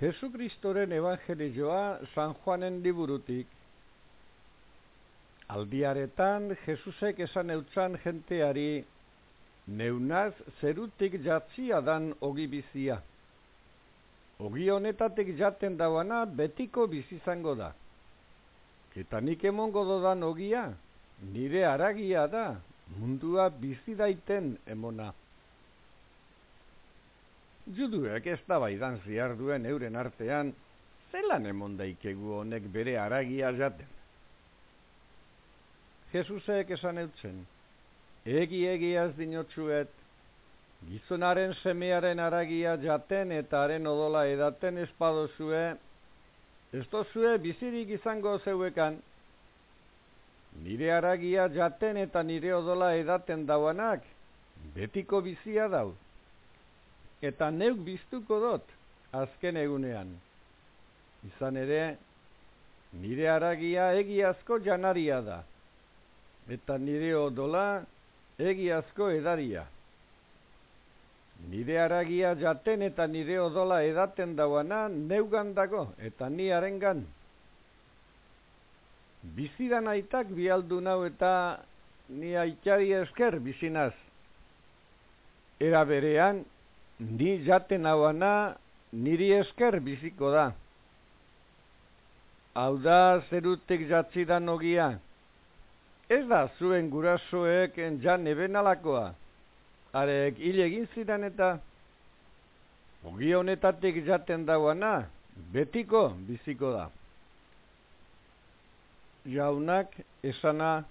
Jesukristoren evangelioa San Juanen liburutik. Aldiaretan Jesusek esan eutzan jenteari, neunaz zerutik jatzi adan ogi bizia. Ogi honetatik jaten dauana betiko bizizango da. Eta nik emongo dodan ogia, nire aragia da, mundua bizi daiten emona. Juduek ez da baidan ziar duen euren artean, zelan emon daikegu honek bere aragia jaten. Jesusek esan eutzen, egi egiaz dinotsuet, gizonaren semearen aragia jaten eta haren odola edaten espadozue, ez dozue bizirik izango zeuekan, nire aragia jaten eta nire odola edaten dauanak, betiko bizia dau eta neuk biztuko dut azken egunean. Izan ere, nire aragia egiazko janaria da, eta nire odola egiazko edaria. Nire aragia jaten eta nire odola edaten dauana neugan dago eta ni arengan. Bizidan aitak bialdu nau eta ni aitari esker bizinaz. Era berean, ni jaten hauana niri esker biziko da. Hau da zerutek jatzidan ogia. Ez da zuen gurasoek jan eben alakoa. Arek hile egin zidan eta ogi honetatik jaten dauana betiko biziko da. Jaunak esana